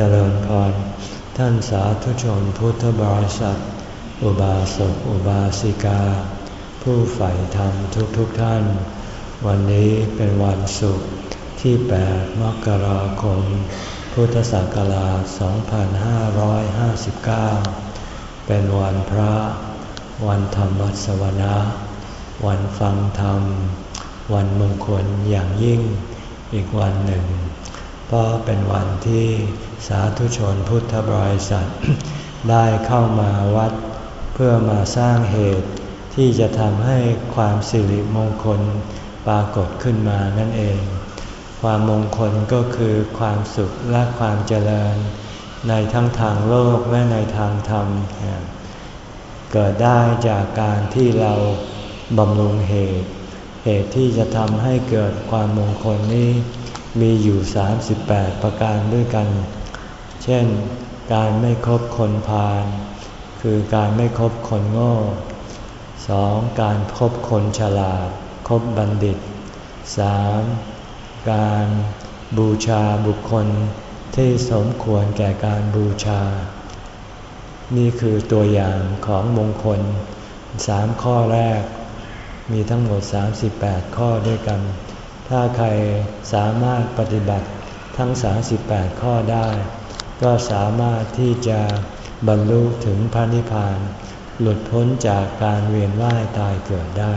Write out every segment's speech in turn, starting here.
เจริญพร ท่านสาธุชนพุทธบริษัท อุบาสกอุบาสิกา ผู้ใฝ่ธรรมทุกๆทท่าน วันนี้เป็นวันศุกร์ที่ 8 มกราคม พุทธศักราช 2559 เป็นวันพระ วันธรรมสวนะ วันฟังธรรม วันมงคลอย่างยิ่งอีกวันหนึ่ง เพราะเป็นวันที่สาธุชนพุทธบริษัท ได้เข้ามาวัด เพื่อมาสร้างเหตุที่จะทำให้ความสิริมงคลปรากฏขึ้นมานั่นเอง ความมงคลก็คือความสุขและความเจริญ ในทั้งทางโลกและในทางธรรม เกิดได้จากการที่เราบำรุงเหตุ เหตุที่จะทำให้เกิดความมงคลนี้ มีอยู่ 38 ประการด้วยกัน เช่น การไม่คบคนพาลคือการไม่คบคนโง่สองการคบคนฉลาด คบบัณฑิตสามการบูชาบุคคลที่สมควรแก่การบูชา นี่คือตัวอย่างของมงคลสามข้อแรก มีทั้งหมด 38 ข้อด้วยกัน ถ้าใครสามารถปฏิบัติทั้ง 38 ข้อได้ ก็สามารถที่จะบรรลุถึงพระนิพพาน หลุดพ้นจากการเวียนว่ายตายเกิดได้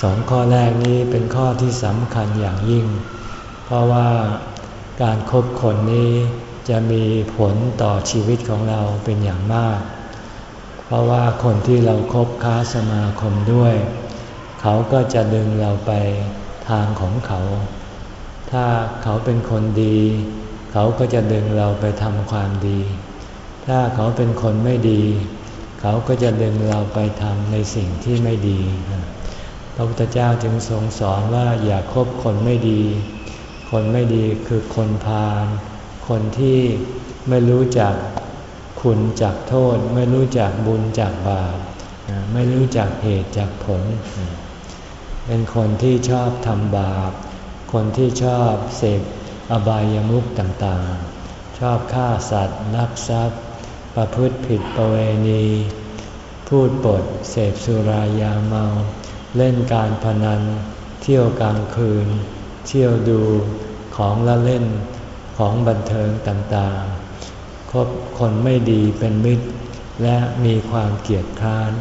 สองข้อแรกนี้เป็นข้อที่สำคัญอย่างยิ่ง เพราะว่าการครบคนนี้จะมีผลต่อชีวิตของเราเป็นอย่างมาก เพราะว่าคนที่เราครบค้าสมาคมด้วย เขาก็จะดึงเราไป ทางของเขา ถ้าเขาเป็นคนดี เขาก็จะดึงเราไปทำความดี ถ้าเขาเป็นคนไม่ดี เขาก็จะดึงเราไปทำในสิ่งที่ไม่ดี พระพุทธเจ้าจึงทรงสอนว่าอย่าคบคนไม่ดี คนไม่ดีคือคนพาล คนที่ไม่รู้จักคุณจากโทษ ไม่รู้จักบุญจากบาป ไม่รู้จักเหตุจากผล เป็นคนที่ชอบทำบาป คนที่ชอบเสพอบายามุขต่างๆ ชอบฆ่าสัตว์นักทรัพย์ ประพฤติผิดประเวณี พูดปดเสพสุรายาเมา เล่นการพนัน เที่ยวกลางคืน เที่ยวดูของละเล่นของบันเทิงต่างๆ คบคนไม่ดีเป็นมิตร และมีความเกียดคร้าน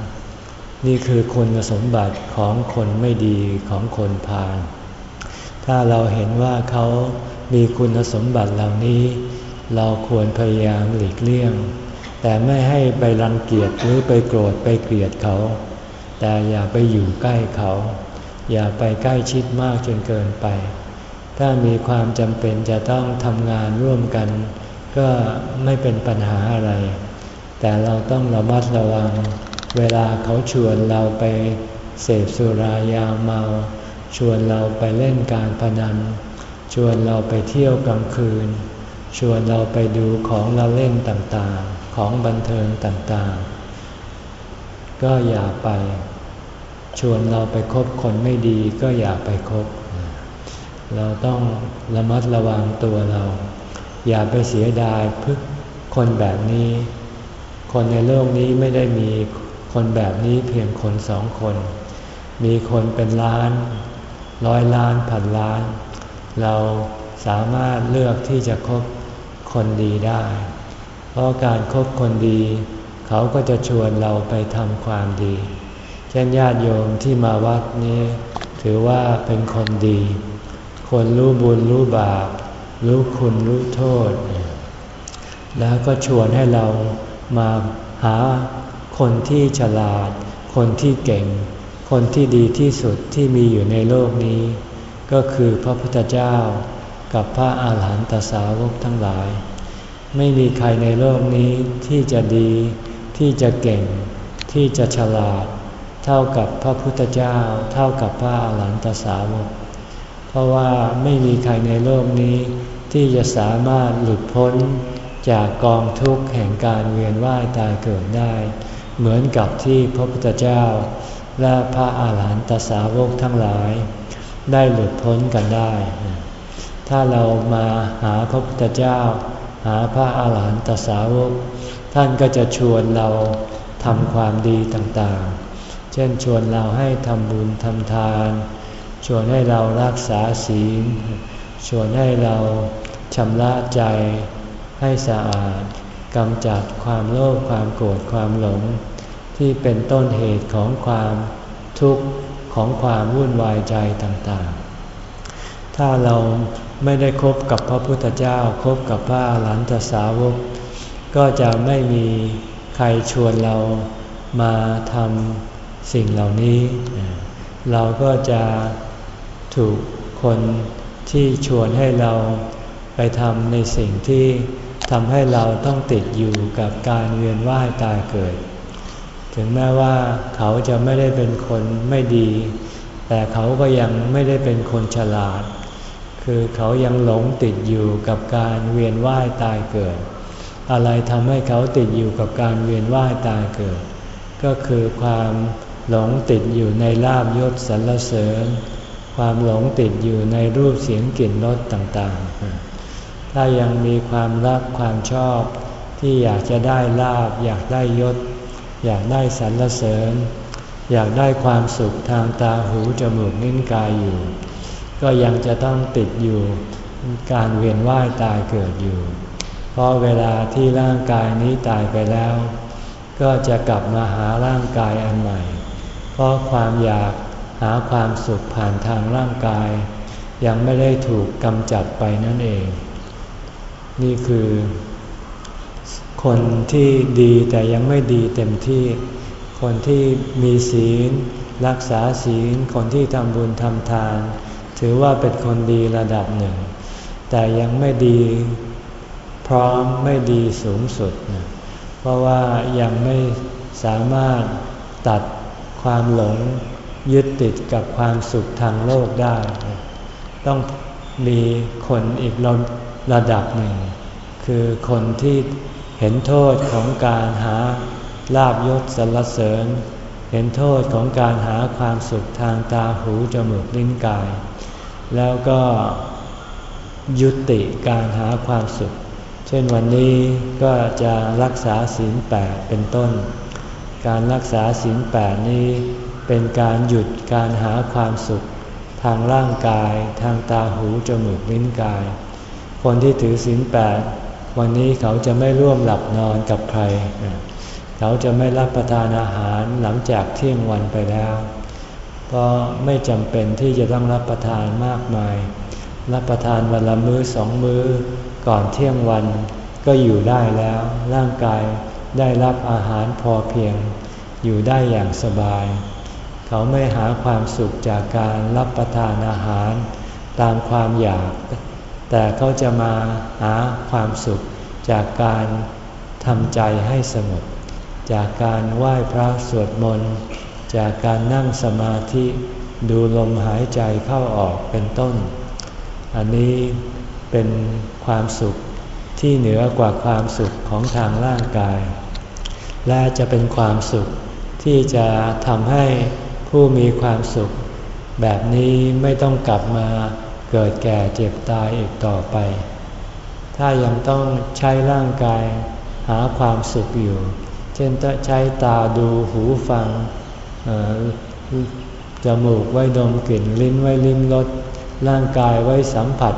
นี่คือคุณสมบัติของคนไม่ดีของคนพาลถ้าเราเห็นว่าเขามีคุณสมบัติเหล่านี้ เราควรพยายามหลีกเลี่ยง แต่ไม่ให้ไปรังเกียจหรือไปโกรธไปเกลียดเขา แต่อย่าไปอยู่ใกล้เขา อย่าไปใกล้ชิดมากจนเกินไป ถ้ามีความจำเป็นจะต้องทำงานร่วมกัน ก็ไม่เป็นปัญหาอะไร แต่เราต้องระมัดระวัง เวลาเขาชวนเราไปเสพสุรายาเมา ชวนเราไปเล่นการพนัน ชวนเราไปเที่ยวกลางคืน ชวนเราไปดูของเราเล่นต่างๆ ของบันเทิงต่างๆ ก็อย่าไป ชวนเราไปคบคนไม่ดีก็อย่าไปคบ เราต้องระมัดระวังตัวเรา อย่าไปเสียดายพึกคนแบบนี้ คนในโลกนี้ไม่ได้มี คนแบบนี้เพียงคนสองคน มีคนเป็นล้าน ร้อยล้านพันล้าน เราสามารถเลือกที่จะคบคนดีได้ เพราะการครบคนดี เขาก็จะชวนเราไปทำความดี เช่นญาติโยมที่มาวัดนี้ ถือว่าเป็นคนดี คนรู้บุญรู้บาป รู้คุณรู้โทษ แล้วก็ชวนให้เรามาหา คนที่ฉลาด คนที่เก่ง คนที่ดีที่สุดที่มีอยู่ในโลกนี้ ก็คือพระพุทธเจ้ากับพระอาหารหันตสาวกทั้งหลาย ไม่มีใครในโลกนี้ที่จะดี ที่จะเก่ง ที่จะฉลาด เท่ากับพระพุทธเจ้า เท่ากับพระอาหารหันตสาวก เพราะว่าไม่มีใครในโลกนี้ ที่จะสามารถหลุดพ้นจากกองทุกข์แห่งการเวียนว่ายตายเกิดได้ เหมือนกับที่พระพุทธเจ้า และพระอาหารหันตสาวกทั้งหลาย ได้หลุดพ้นกันได้ ถ้าเรามาหาพระพุทธเจ้า หาพระอาหารหันตสาวก ท่านก็จะชวนเราทำความดีต่างๆ เช่นชวนเราให้ทำบุญทำทาน ชวนให้เรารักษาศีล ชวนให้เราชำระใจให้สะอาด กำจัดความโลภความโกรธความหลง ที่เป็นต้นเหตุของความทุกข์ของความวุ่นวายใจต่างๆ ถ้าเราไม่ได้คบกับพระพุทธเจ้าคบกับพระหลานตสาวก ก็จะไม่มีใครชวนเรามาทำสิ่งเหล่านี้ เราก็จะถูกคนที่ชวนให้เราไปทำในสิ่งที่ ทำให้เราต้องติดอยู่กับการเวียนว่ายตายเกิด ถึงแม้ว่าเขาจะไม่ได้เป็นคนไม่ดี แต่เขาก็ยังไม่ได้เป็นคนฉลาด คือเขายังหลงติดอยู่กับการเวียนว่ายตายเกิด อะไรทำให้เขาติดอยู่กับการเวียนว่ายตายเกิด ก็คือความหลงติดอยู่ในลาบยศสรรเสริญ ความหลงติดอยู่ในรูปเสียงกลิ่นรสต่างๆ ถ้ายังมีความรักความชอบ ที่อยากจะได้ลาบ อยากได้ยศ อยากได้สรรเสริญ อยากได้ความสุขทางตาหูจมูกนิ้นกายอยู่ ก็ยังจะต้องติดอยู่การเวียนว่ายตายเกิดอยู่ เพราะเวลาที่ร่างกายนี้ตายไปแล้ว ก็จะกลับมาหาร่างกายอันใหม่ เพราะความอยากหาความสุขผ่านทางร่างกาย ยังไม่ได้ถูกกำจัดไปนั่นเอง นี่คือคนที่ดีแต่ยังไม่ดีเต็มที่ คนที่มีศีล รักษาศีล คนที่ทำบุญทำทาน ถือว่าเป็นคนดีระดับหนึ่ง แต่ยังไม่ดีพร้อมไม่ดีสูงสุดนะเพราะว่ายังไม่สามารถตัดความหลงยึดติดกับความสุขทางโลกได้ ต้องมีคนอีกระดับหนึ่ง คือคนที่เห็นโทษของการหาลาบยศสรรเสริญ เห็นโทษของการหาความสุขทางตาหูจมูกลิ้นกาย แล้วก็ยุติการหาความสุข เช่นวันนี้ก็จะรักษาศีลแปดเป็นต้น การรักษาศีลแปดนี้เป็นการหยุดการหาความสุข ทางร่างกาย ทางตาหูจมูกลิ้นกาย คนที่ถือศีลแปด วันนี้เขาจะไม่ร่วมหลับนอนกับใคร เขาจะไม่รับประทานอาหารหลังจากเที่ยงวันไปแล้ว เพราะไม่จำเป็นที่จะต้องรับประทานมากมาย รับประทานวันละมื้อสองมื้อก่อนเที่ยงวันก็อยู่ได้แล้ว ร่างกายได้รับอาหารพอเพียง อยู่ได้อย่างสบาย เขาไม่หาความสุขจากการรับประทานอาหาร ตามความอยาก แต่เขาจะมาหาความสุขจากการทำใจให้สงบ จากการไหว้พระสวดมนต์ จากการนั่งสมาธิดูลมหายใจเข้าออกเป็นต้น อันนี้เป็นความสุขที่เหนือกว่าความสุขของทางร่างกาย และจะเป็นความสุขที่จะทำให้ผู้มีความสุข แบบนี้ไม่ต้องกลับมา เกิดแก่เจ็บตายอีกต่อไป ถ้ายังต้องใช้ร่างกายหาความสุขอยู่ เช่นใช้ตาดูหูฟังจมูกไว้ดมกลิ่นลิ้นไว้ลิ้มรสร่างกายไว้สัมผัส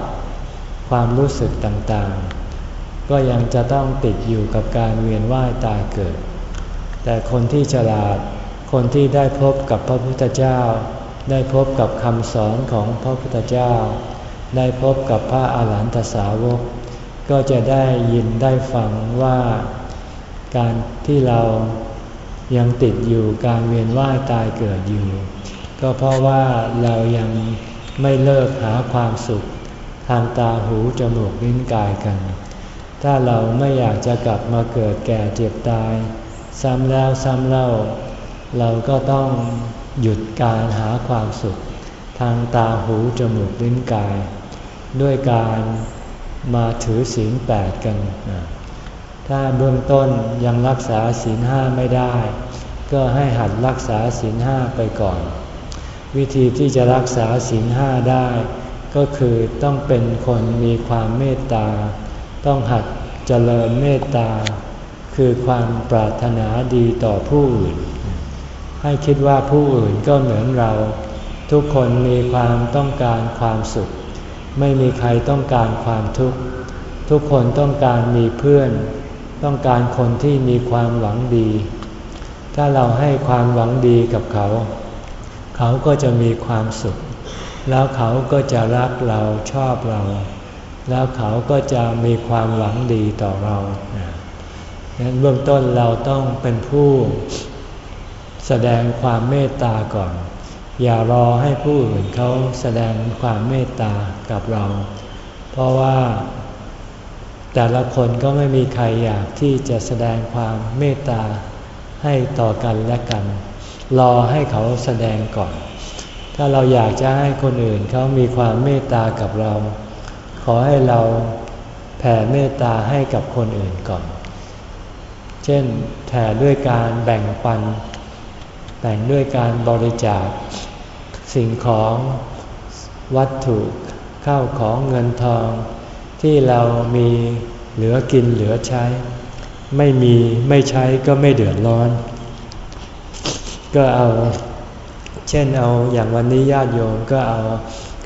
ความรู้สึกต่างๆ ก็ยังจะต้องติดอยู่กับการเวียนว่ายตายเกิด แต่คนที่ฉลาดคนที่ได้พบกับพระพุทธเจ้า ได้พบกับคำสอนของพระพุทธเจ้า ได้พบกับพระอาหารหันตสาวก ก็จะได้ยินได้ฟังว่า การที่เรายังติดอยู่การเวียนว่ายตายเกิดอยู่ ก็เพราะว่าเรายังไม่เลิกหาความสุข ทางตาหูจมูกลิ้นกายกัน ถ้าเราไม่อยากจะกลับมาเกิดแก่เจ็บตาย ซ้ำแล้วซ้ำเล่า เราก็ต้อง หยุดการหาความสุข ทางตาหูจมูกลิ้นกาย ด้วยการมาถือศีลแปดกัน ถ้าเบื้องต้นยังรักษาศีลห้าไม่ได้ ก็ให้หัดรักษาศีลห้าไปก่อน วิธีที่จะรักษาศีลห้าได้ ก็คือต้องเป็นคนมีความเมตตา ต้องหัดเจริญเมตตา คือความปรารถนาดีต่อผู้อื่น ให้คิดว่าผู้อื่นก็เหมือนเรา ทุกคนมีความต้องการความสุข ไม่มีใครต้องการความทุกข์ ทุกคนต้องการมีเพื่อน ต้องการคนที่มีความหวังดี ถ้าเราให้ความหวังดีกับเขา เขาก็จะมีความสุข แล้วเขาก็จะรักเราชอบเรา แล้วเขาก็จะมีความหวังดีต่อเราดังนั้นเบื้องต้นเราต้องเป็นผู้ แสดงความเมตตาก่อน อย่ารอให้ผู้อื่นเขาแสดงความเมตตากับเรา เพราะว่า แต่ละคนก็ไม่มีใครอยากที่จะแสดงความเมตตาให้ต่อกันและกัน รอให้เขาแสดงก่อน ถ้าเราอยากจะให้คนอื่นเขามีความเมตตากับเรา ขอให้เราแผ่เมตตาให้กับคนอื่นก่อน เช่นแผ่ด้วยการแบ่งปัน แบ่งด้วยการบริจาค สิ่งของวัตถุข้าวของเงินทอง ที่เรามีเหลือกินเหลือใช้ ไม่มีไม่ใช้ก็ไม่เดือดร้อน ก็เอาเช่นเอาอย่างวันนี้ญาติโยมก็เอา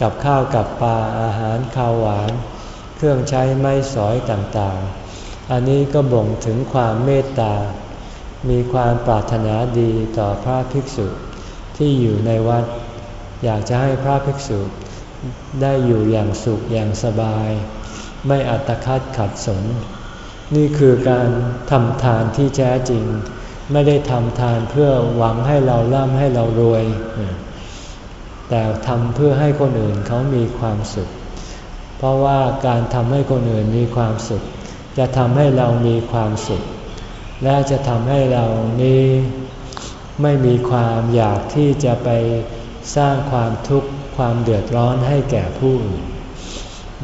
กับข้าวกับปลาอาหารข้าวหวาน เครื่องใช้ไม้สอยต่างๆ อันนี้ก็บ่งถึงความเมตตา มีความปรารถนาดีต่อพระภิกษุ ที่อยู่ในวัด อยากจะให้พระภิกษุ ได้อยู่อย่างสุขอย่างสบาย ไม่อัตคัดขัดสน นี่คือการทำทานที่แท้จริง ไม่ได้ทำทานเพื่อหวังให้เราร่ำให้เรารวย แต่ทำเพื่อให้คนอื่นเขามีความสุข เพราะว่าการทำให้คนอื่นมีความสุข จะทำให้เรามีความสุข และจะทำให้เรานี้ไม่มีความอยากที่จะไปสร้างความทุกข์ความเดือดร้อนให้แก่ผู้อื่น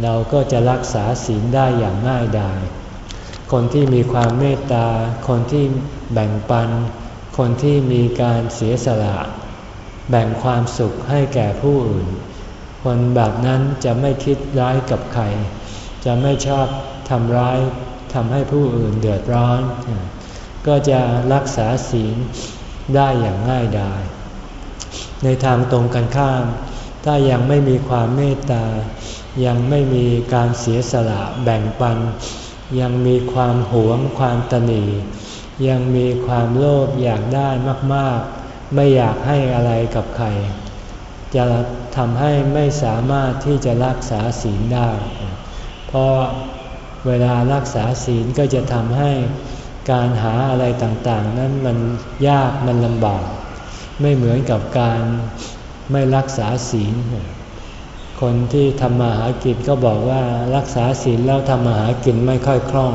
เราก็จะรักษาศีลได้อย่างง่ายดายคนที่มีความเมตตา คนที่แบ่งปัน คนที่มีการเสียสละ แบ่งความสุขให้แก่ผู้อื่น คนแบบนั้นจะไม่คิดร้ายกับใคร จะไม่ชอบทำร้ายทำให้ผู้อื่นเดือดร้อน ก็จะรักษาศีลได้อย่างง่ายดาย ในทางตรงกันข้าม ถ้ายังไม่มีความเมตตา ยังไม่มีการเสียสละแบ่งปัน ยังมีความหวงความตนียังมีความโลภอยากได้มากๆ ไม่อยากให้อะไรกับใคร จะทำให้ไม่สามารถที่จะรักษาศีลได้ เพราะเวลารักษาศีลก็จะทำให้ การหาอะไรต่างๆ นั้นมันยากมันลำบาก ไม่เหมือนกับการไม่รักษาศีล คนที่ทำมาหากินก็บอกว่ารักษาศีลแล้วทำมาหากินไม่ค่อยคล่อง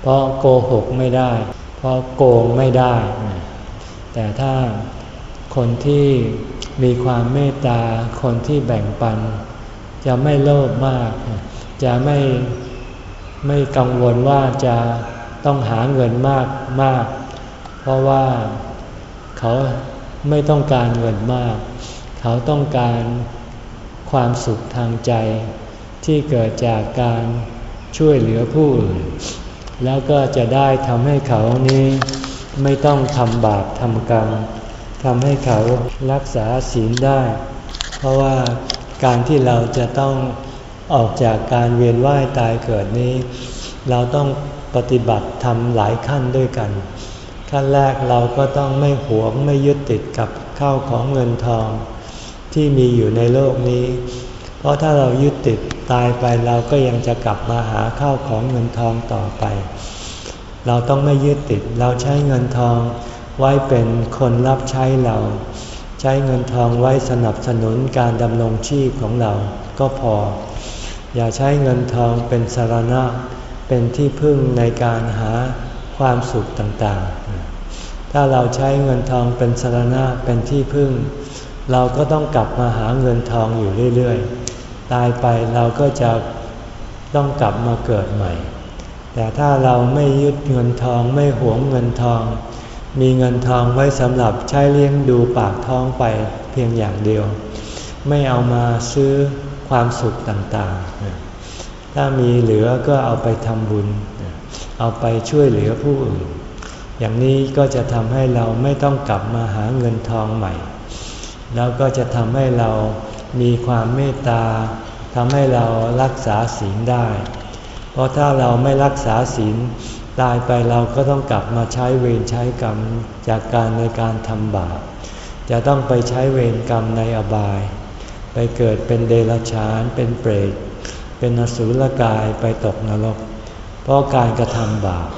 เพราะโกหกไม่ได้ เพราะโกงไม่ได้ แต่ถ้าคนที่มีความเมตตา คนที่แบ่งปัน จะไม่โลภมาก จะไม่ไม่กังวลว่าจะ ต้องหาเงินมากมาก เพราะว่าเขาไม่ต้องการเงินมาก เขาต้องการความสุขทางใจ ที่เกิดจากการช่วยเหลือผู้อื่น แล้วก็จะได้ทำให้เขานี้ไม่ต้องทำบาปทำกรรมทำให้เขารักษาศีลได้ เพราะว่าการที่เราจะต้องออกจากการเวียนว่ายตายเกิดนี้ เราต้อง ปฏิบัติทำหลายขั้นด้วยกัน ขั้นแรกเราก็ต้องไม่หวงไม่ยึดติดกับข้าวของเงินทอง ที่มีอยู่ในโลกนี้ เพราะถ้าเรายึดติดตายไปเราก็ยังจะกลับมาหาข้าวของเงินทองต่อไป เราต้องไม่ยึดติดเราใช้เงินทองไว้เป็นคนรับใช้เรา ใช้เงินทองไว้สนับสนุนการดำรงชีพของเราก็พอ อย่าใช้เงินทองเป็นสารณะเเป็นที่พึ่งในการหาความสุขต่างๆ ถ้าเราใช้เงินทองเป็นสรณะเป็นที่พึ่ง เราก็ต้องกลับมาหาเงินทองอยู่เรื่อยๆ ตายไปเราก็จะต้องกลับมาเกิดใหม่ แต่ถ้าเราไม่ยึดเงินทองไม่หวงเงินทอง มีเงินทองไว้สำหรับใช้เลี้ยงดูปากท้องไปเพียงอย่างเดียว ไม่เอามาซื้อความสุขต่างๆ ถ้ามีเหลือก็เอาไปทำบุญ เอาไปช่วยเหลือผู้อื่น อย่างนี้ก็จะทำให้เราไม่ต้องกลับมาหาเงินทองใหม่ แล้วก็จะทำให้เรามีความเมตตาทำให้เรารักษาศีลได้ เพราะถ้าเราไม่รักษาศีลตายไปเราก็ต้องกลับมาใช้เวรใช้กรรมจากการในการทำบาป จะต้องไปใช้เวรกรรมในอบาย ไปเกิดเป็นเดรัจฉาน เป็นเปรต เป็นอสุรกายไปตกนรก เพราะการกระทำบาป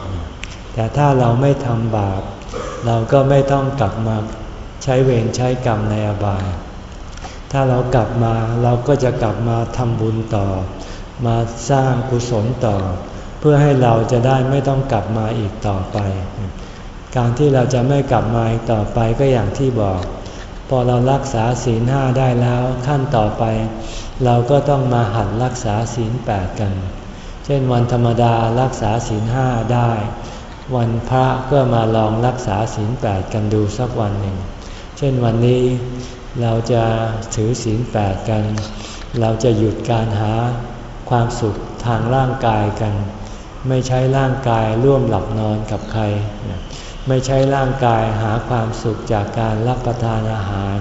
แต่ถ้าเราไม่ทำบาป เราก็ไม่ต้องกลับมาใช้เวรใช้กรรมในอบาย ถ้าเรากลับมาเราก็จะกลับมาทำบุญต่อ มาสร้างกุศลต่อ เพื่อให้เราจะได้ไม่ต้องกลับมาอีกต่อไป การที่เราจะไม่กลับมาอีกต่อไปก็อย่างที่บอก พอเรารักษาศีลห้าได้แล้วขั้นต่อไป เราก็ต้องมาหัดรักษาศีลแปดกัน เช่นวันธรรมดารักษาศีลห้าได้ วันพระก็มาลองรักษาศีลแปดกันดูสักวันหนึ่ง เช่นวันนี้เราจะถือศีลแปดกัน เราจะหยุดการหาความสุขทางร่างกายกัน ไม่ใช้ร่างกายร่วมหลับนอนกับใคร ไม่ใช้ร่างกายหาความสุขจากการรับประทานอาหาร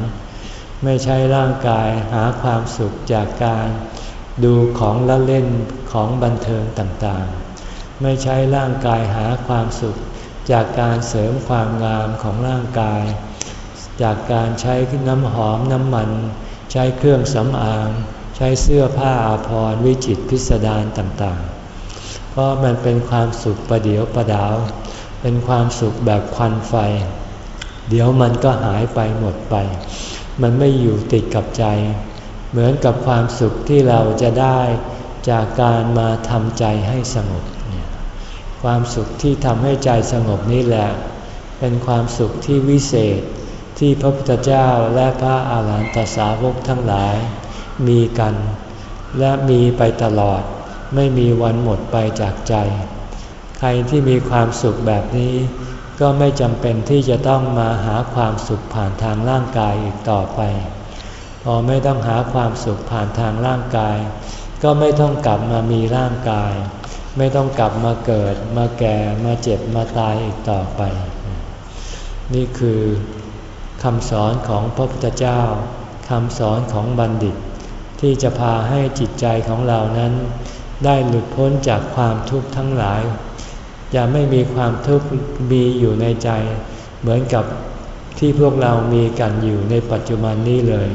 ไม่ใช้ร่างกายหาความสุขจากการดูของละเล่นของบันเทิงต่างๆ ไม่ใช้ร่างกายหาความสุข จากการเสริมความงามของร่างกาย จากการใช้น้ำหอมน้ำมัน ใช้เครื่องสำอาง ใช้เสื้อผ้าอาภรณ์วิจิตพิสดารต่างๆ เพราะมันเป็นความสุขประเดียวประดาว เป็นความสุขแบบควันไฟ เดี๋ยวมันก็หายไปหมดไป มันไม่อยู่ติดกับใจ เหมือนกับความสุขที่เราจะได้จากการมาทำใจให้สงบ ความสุขที่ทำให้ใจสงบนี่แหละ เป็นความสุขที่วิเศษที่พระพุทธเจ้าและพระอาหารหันตสาวกทั้งหลาย มีกัน และมีไปตลอดไม่มีวันหมดไปจากใจ ใครที่มีความสุขแบบนี้ ก็ไม่จำเป็นที่จะต้องมาหาความสุขผ่านทางร่างกายอีกต่อไป พอไม่ต้องหาความสุขผ่านทางร่างกาย ก็ไม่ต้องกลับมามีร่างกาย ไม่ต้องกลับมาเกิด มาแก่ มาเจ็บ มาตายอีกต่อไป นี่คือคำสอนของพระพุทธเจ้าคำสอนของบัณฑิต ที่จะพาให้จิตใจของเรานั้น ได้หลุดพ้นจากความทุกข์ทั้งหลาย จะไม่มีความทุกข์มีอยู่ในใจ เหมือนกับที่พวกเรามีกันอยู่ในปัจจุบันนี้เลย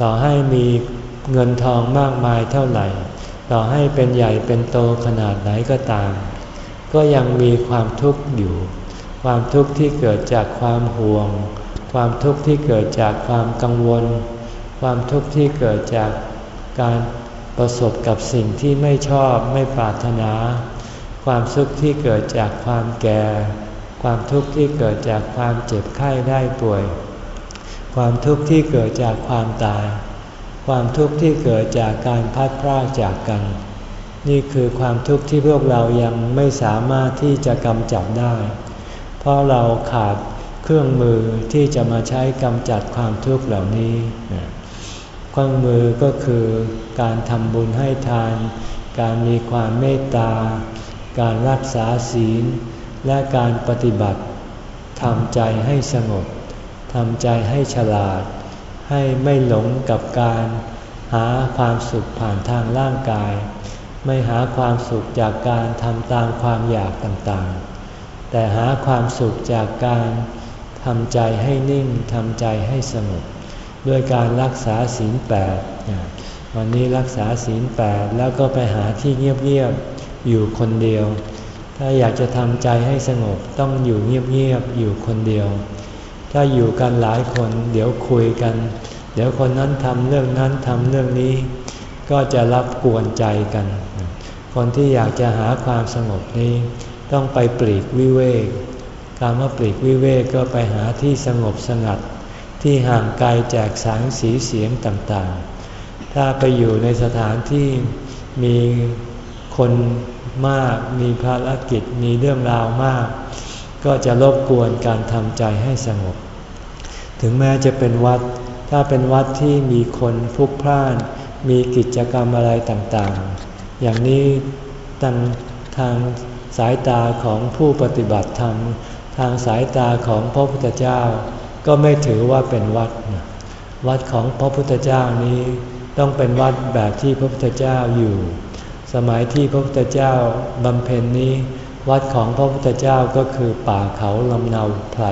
ต่อให้มีเงินทองมากมายเท่าไหร่ ต่อให้เป็นใหญ่เป็นโตขนาดไหนก็ตาม ก็ยังมีความทุกข์อยู่ ความทุกข์ที่เกิดจากความห่วง ความทุกข์ที่เกิดจากความกังวล ความทุกข์ที่เกิดจากการประสบกับสิ่งที่ไม่ชอบไม่ปรารถนา ความทุกข์ที่เกิดจากความแก่ ความทุกข์ที่เกิดจากความเจ็บไข้ได้ป่วย ความทุกข์ที่เกิดจากความตาย ความทุกข์ที่เกิดจากการพัดพรากจากกัน นี่คือความทุกข์ที่พวกเรายังไม่สามารถที่จะกำจัดได้ เพราะเราขาดเครื่องมือที่จะมาใช้กำจัดความทุกข์เหล่านี้ เครื่องมือก็คือการทำบุญให้ทาน การมีความเมตตา การรักษาศีล และการปฏิบัติทำใจให้สงบทำใจให้ฉลาด ให้ไม่หลงกับการหาความสุขผ่านทางร่างกาย ไม่หาความสุขจากการทำตามความอยากต่างๆ แต่หาความสุขจากการทำใจให้นิ่งทำใจให้สงบด้วยการรักษาศีลแปดวันนี้รักษาศีลแปดแล้วก็ไปหาที่เงียบๆ อยู่คนเดียว ถ้าอยากจะทำใจให้สงบต้องอยู่เงียบๆอยู่คนเดียว ถ้าอยู่กันหลายคนเดี๋ยวคุยกัน เดี๋ยวคนนั้นทำเรื่องนั้นทำเรื่องนี้ ก็จะรับกวนใจกัน คนที่อยากจะหาความสงบนี้ ต้องไปปลีกวิเวกการว่าปลีกวิเวกก็ไปหาที่สงบสงัด ที่ห่างไกลจากแสงสีเสียงต่างๆ ถ้าไปอยู่ในสถานที่มี คนมากมีภารกิจมีเรื่องราวมาก ก็จะรบกวนการทำใจให้สงบ ถึงแม้จะเป็นวัด ถ้าเป็นวัดที่มีคนพลุกพล่าน มีกิจกรรมอะไรต่างๆ อย่างนี้ทางทางสายตาของผู้ปฏิบัติธรรม ทางสายตาของพระพุทธเจ้า ก็ไม่ถือว่าเป็นวัด วัดของพระพุทธเจ้านี้ต้องเป็นวัดแบบที่พระพุทธเจ้าอยู่ สมัยที่พระพุทธเจ้าบำเพ็ญนี้ วัดของพระพุทธเจ้าก็คือป่าเขาลำเนาไพร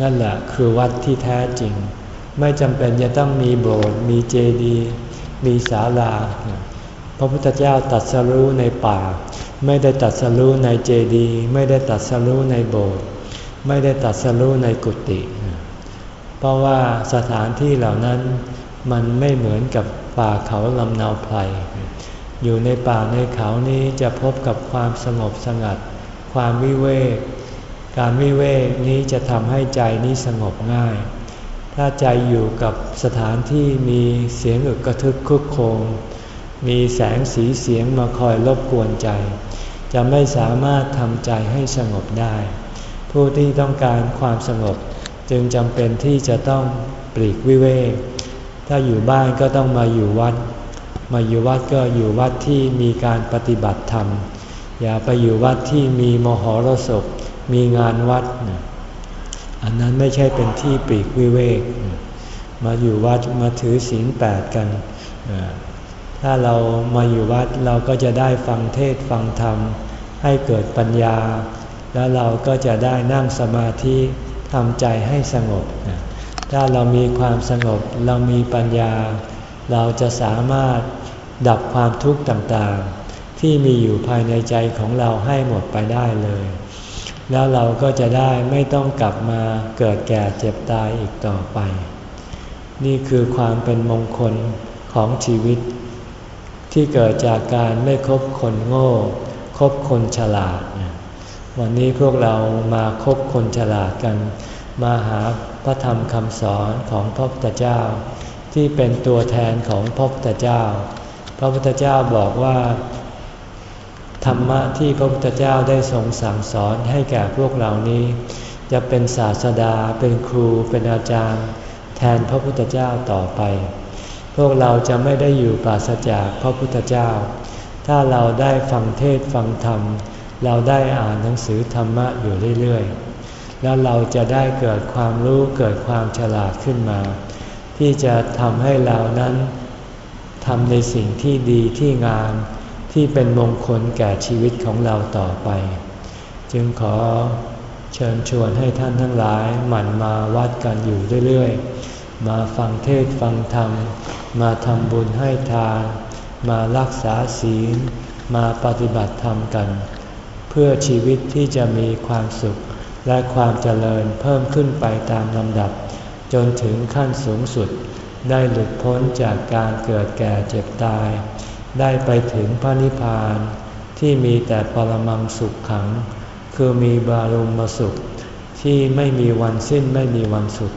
นั่นแหละคือวัดที่แท้จริง ไม่จำเป็นจะต้องมีโบสถ์มีเจดีย์มีศาลา พระพุทธเจ้าตัดสรู้ในป่า ไม่ได้ตัดสรู้ในเจดีย์ไม่ได้ตัดสรู้ในโบสถ์ไม่ได้ตัดสรู้ในกุฏิเพราะว่าสถานที่เหล่านั้นมันไม่เหมือนกับป่าเขาลำนาวไพร อยู่ในป่าในเขานี้จะพบกับความสงบสงัด ความวิเวก การวิเวกนี้จะทำให้ใจนี้สงบง่าย ถ้าใจอยู่กับสถานที่มีเสียงอึกกระทึกคุกโคมมีแสงสีเสียงมาคอยรบกวนใจ จะไม่สามารถทำใจให้สงบได้ ผู้ที่ต้องการความสงบจึงจำเป็นที่จะต้องปลีกวิเวก ถ้าอยู่บ้านก็ต้องมาอยู่วัด มาอยู่วัดก็อยู่วัดที่มีการปฏิบัติธรรม อย่าไปอยู่วัดที่มีมหรสพ มีงานวัด อันนั้นไม่ใช่เป็นที่ปีกวิเวก มาอยู่วัดมาถือศีลแปดกัน ถ้าเรามาอยู่วัดเราก็จะได้ฟังเทศฟังธรรม ให้เกิดปัญญา แล้วเราก็จะได้นั่งสมาธิทำใจให้สงบ ถ้าเรามีความสงบเรามีปัญญา เราจะสามารถดับความทุกข์ต่างๆ ที่มีอยู่ภายในใจของเราให้หมดไปได้เลย แล้วเราก็จะได้ไม่ต้องกลับมาเกิดแก่เจ็บตายอีกต่อไป นี่คือความเป็นมงคลของชีวิต ที่เกิดจากการไม่คบคนโง่ คบคนฉลาด วันนี้พวกเรามาคบคนฉลาดกัน มาหาพระธรรมคำสอนของพระพุทธเจ้า ที่เป็นตัวแทนของพระพุทธเจ้า พระพุทธเจ้าบอกว่า ธรรมะที่พระพุทธเจ้าได้ทรงสั่งสอนให้แก่พวกเหล่านี้ จะเป็นศาสดาเป็นครูเป็นอาจารย์ แทนพระพุทธเจ้าต่อไป พวกเราจะไม่ได้อยู่ปราศจากพระพุทธเจ้า ถ้าเราได้ฟังเทศฟังธรรม เราได้อ่านหนังสือธรรมะอยู่เรื่อยๆ แล้วเราจะได้เกิดความรู้เกิดความฉลาดขึ้นมา ที่จะทำให้เรานั้นทำในสิ่งที่ดีที่งามที่เป็นมงคลแก่ชีวิตของเราต่อไป จึงขอเชิญชวนให้ท่านทั้งหลายหมั่นมาวัดกันอยู่เรื่อยๆ มาฟังเทศฟังธรรม มาทำบุญให้ทาน มารักษาศีล มาปฏิบัติธรรมกัน เพื่อชีวิตที่จะมีความสุขและความเจริญเพิ่มขึ้นไปตามลำดับ จนถึงขั้นสูงสุด ได้หลุดพ้นจากการเกิดแก่เจ็บตาย ได้ไปถึงพระนิพพาน ที่มีแต่ปรมังสุขขัง คือมีบารมสุข ที่ไม่มีวันสิ้นไม่มีวันสุด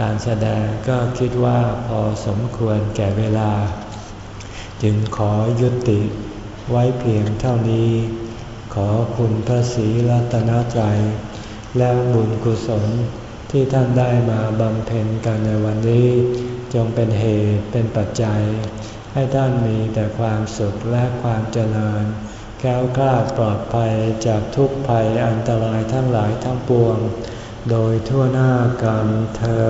การแสดงก็คิดว่าพอสมควรแก่เวลา จึงขอยุติไว้เพียงเท่านี้ ขอคุณพระศรีรัตนตรัยและบุญกุศล ที่ท่านได้มาบำเพ็ญกันในวันนี้ จงเป็นเหตุเป็นปัจจัย ให้ท่านมีแต่ความสุขและความเจริญ แก้วกล้าปลอดภัยจากทุกภัยอันตรายทั้งหลายทั้งปวง โดยทั่วหน้ากันเธอ